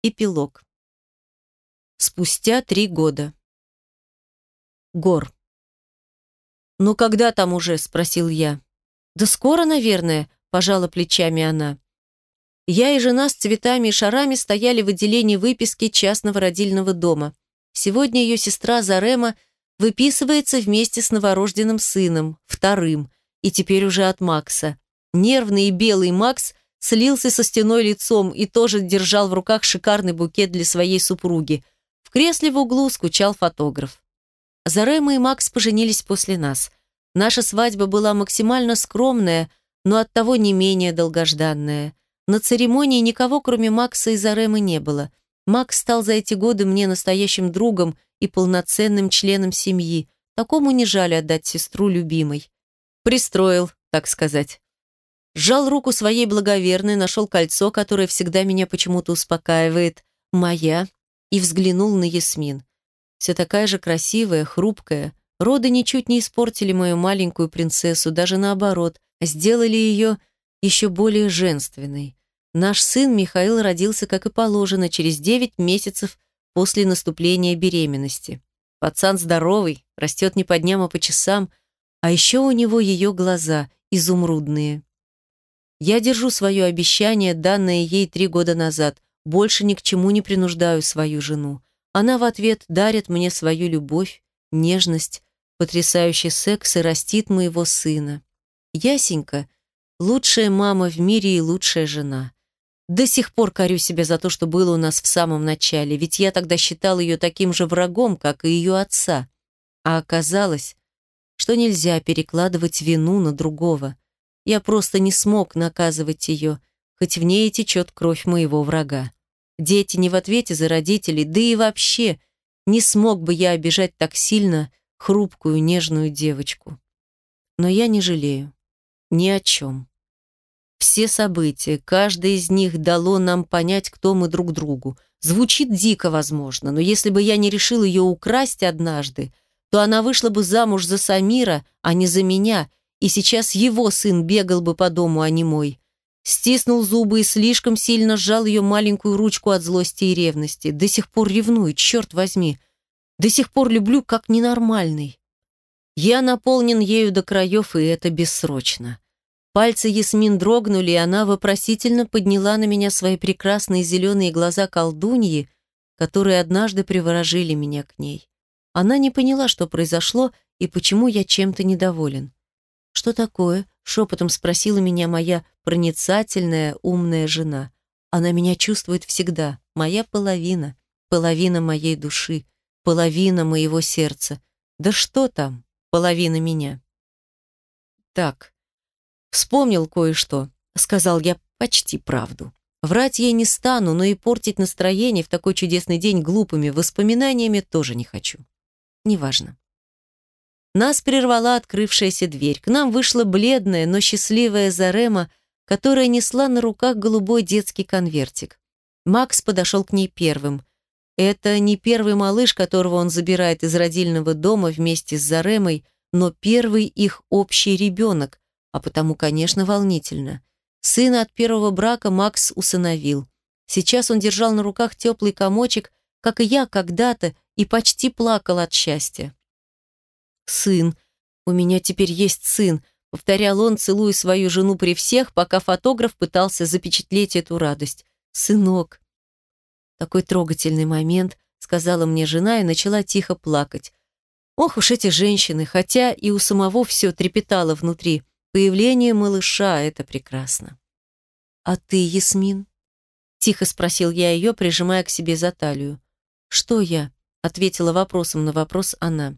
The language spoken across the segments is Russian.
Эпилог. Спустя три года. Гор. «Ну когда там уже?» – спросил я. «Да скоро, наверное», – пожала плечами она. Я и жена с цветами и шарами стояли в отделении выписки частного родильного дома. Сегодня ее сестра Зарема выписывается вместе с новорожденным сыном, вторым, и теперь уже от Макса. Нервный и белый Макс слился со стеной лицом и тоже держал в руках шикарный букет для своей супруги. В кресле в углу скучал фотограф. Зарема и Макс поженились после нас. Наша свадьба была максимально скромная, но оттого не менее долгожданная. На церемонии никого, кроме Макса и Заремы, не было. Макс стал за эти годы мне настоящим другом и полноценным членом семьи. Такому не жаль отдать сестру любимой. Пристроил, так сказать. Сжал руку своей благоверной, нашел кольцо, которое всегда меня почему-то успокаивает. Моя. И взглянул на Ясмин. Все такая же красивая, хрупкая. Роды ничуть не испортили мою маленькую принцессу, даже наоборот, сделали ее еще более женственной. Наш сын Михаил родился, как и положено, через девять месяцев после наступления беременности. Пацан здоровый, растет не по дням, а по часам, а еще у него ее глаза изумрудные. Я держу свое обещание, данное ей три года назад. Больше ни к чему не принуждаю свою жену. Она в ответ дарит мне свою любовь, нежность, потрясающий секс и растит моего сына. Ясенька – лучшая мама в мире и лучшая жена. До сих пор корю себя за то, что было у нас в самом начале, ведь я тогда считал ее таким же врагом, как и ее отца. А оказалось, что нельзя перекладывать вину на другого – я просто не смог наказывать ее, хоть в ней течет кровь моего врага. Дети не в ответе за родителей, да и вообще не смог бы я обижать так сильно хрупкую, нежную девочку. Но я не жалею. Ни о чем. Все события, каждое из них дало нам понять, кто мы друг другу. Звучит дико, возможно, но если бы я не решил ее украсть однажды, то она вышла бы замуж за Самира, а не за меня, и сейчас его сын бегал бы по дому, а не мой. Стиснул зубы и слишком сильно сжал ее маленькую ручку от злости и ревности. До сих пор ревнует, черт возьми. До сих пор люблю как ненормальный. Я наполнен ею до краев, и это бессрочно. Пальцы Ясмин дрогнули, и она вопросительно подняла на меня свои прекрасные зеленые глаза колдуньи, которые однажды приворожили меня к ней. Она не поняла, что произошло и почему я чем-то недоволен. «Что такое?» — шепотом спросила меня моя проницательная, умная жена. Она меня чувствует всегда, моя половина, половина моей души, половина моего сердца. Да что там, половина меня? Так, вспомнил кое-что, сказал я почти правду. Врать ей не стану, но и портить настроение в такой чудесный день глупыми воспоминаниями тоже не хочу. Неважно. Нас прервала открывшаяся дверь. К нам вышла бледная, но счастливая Зарема, которая несла на руках голубой детский конвертик. Макс подошел к ней первым. Это не первый малыш, которого он забирает из родильного дома вместе с Заремой, но первый их общий ребенок, а потому, конечно, волнительно. Сына от первого брака Макс усыновил. Сейчас он держал на руках теплый комочек, как и я когда-то, и почти плакал от счастья. «Сын. У меня теперь есть сын», — повторял он, целуя свою жену при всех, пока фотограф пытался запечатлеть эту радость. «Сынок». Такой трогательный момент, сказала мне жена и начала тихо плакать. Ох уж эти женщины, хотя и у самого все трепетало внутри. Появление малыша — это прекрасно. «А ты, Ясмин?» Тихо спросил я ее, прижимая к себе за талию. «Что я?» — ответила вопросом на вопрос она.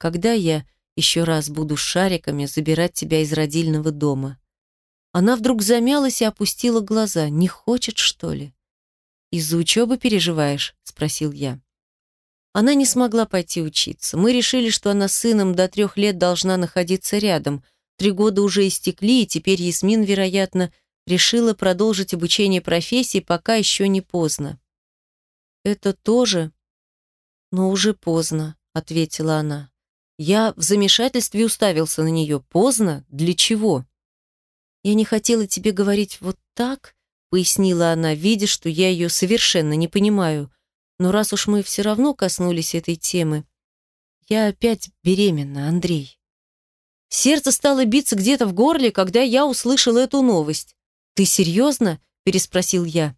Когда я еще раз буду шариками забирать тебя из родильного дома? Она вдруг замялась и опустила глаза. Не хочет, что ли? Из-за учебы переживаешь? Спросил я. Она не смогла пойти учиться. Мы решили, что она с сыном до трех лет должна находиться рядом. Три года уже истекли, и теперь Ясмин, вероятно, решила продолжить обучение профессии, пока еще не поздно. «Это тоже, но уже поздно», — ответила она. Я в замешательстве уставился на нее. Поздно? Для чего? Я не хотела тебе говорить вот так, пояснила она, видя, что я ее совершенно не понимаю. Но раз уж мы все равно коснулись этой темы, я опять беременна, Андрей. Сердце стало биться где-то в горле, когда я услышал эту новость. «Ты серьезно?» – переспросил я.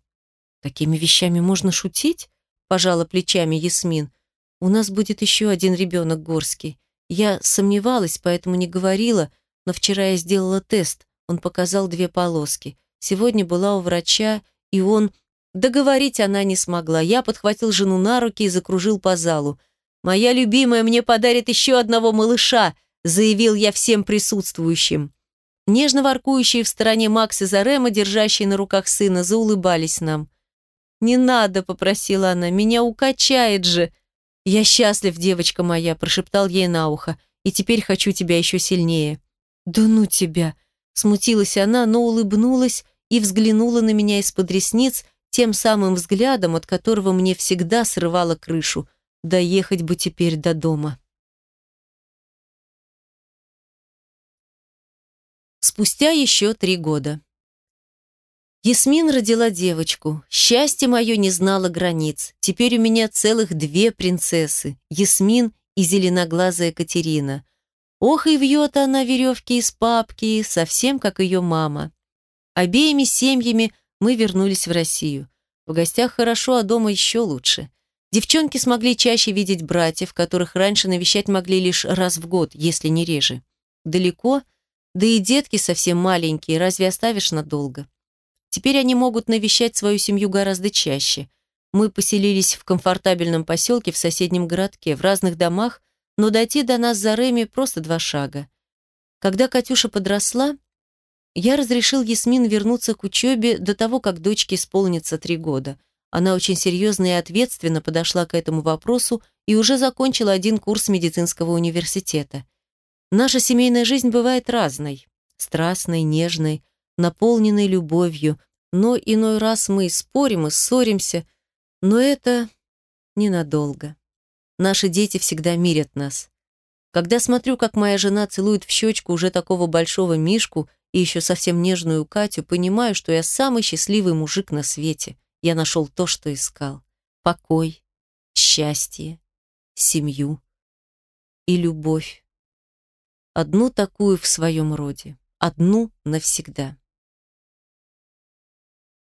«Такими вещами можно шутить?» – пожала плечами Ясмин. «У нас будет еще один ребенок Горский. Я сомневалась, поэтому не говорила, но вчера я сделала тест. Он показал две полоски. Сегодня была у врача, и он... Договорить она не смогла. Я подхватил жену на руки и закружил по залу. «Моя любимая мне подарит еще одного малыша», заявил я всем присутствующим. Нежно воркующие в стороне Макс и Зарема, держащие на руках сына, заулыбались нам. «Не надо», — попросила она, — «меня укачает же». «Я счастлив, девочка моя», — прошептал ей на ухо, «и теперь хочу тебя еще сильнее». «Да ну тебя!» — смутилась она, но улыбнулась и взглянула на меня из-под ресниц тем самым взглядом, от которого мне всегда срывало крышу. Доехать бы теперь до дома. Спустя еще три года. Ясмин родила девочку. Счастье мое не знало границ. Теперь у меня целых две принцессы. Ясмин и зеленоглазая Катерина. Ох, и вьет она веревки из папки, совсем как ее мама. Обеими семьями мы вернулись в Россию. В гостях хорошо, а дома еще лучше. Девчонки смогли чаще видеть братьев, которых раньше навещать могли лишь раз в год, если не реже. Далеко, да и детки совсем маленькие, разве оставишь надолго? Теперь они могут навещать свою семью гораздо чаще. Мы поселились в комфортабельном поселке в соседнем городке, в разных домах, но дойти до нас за Реми просто два шага. Когда Катюша подросла, я разрешил Ясмин вернуться к учебе до того, как дочке исполнится три года. Она очень серьезно и ответственно подошла к этому вопросу и уже закончила один курс медицинского университета. Наша семейная жизнь бывает разной, страстной, нежной, наполненной любовью, но иной раз мы спорим и ссоримся, но это ненадолго. Наши дети всегда мирят нас. Когда смотрю, как моя жена целует в щечку уже такого большого Мишку и еще совсем нежную Катю, понимаю, что я самый счастливый мужик на свете. Я нашел то, что искал. Покой, счастье, семью и любовь. Одну такую в своем роде. Одну навсегда.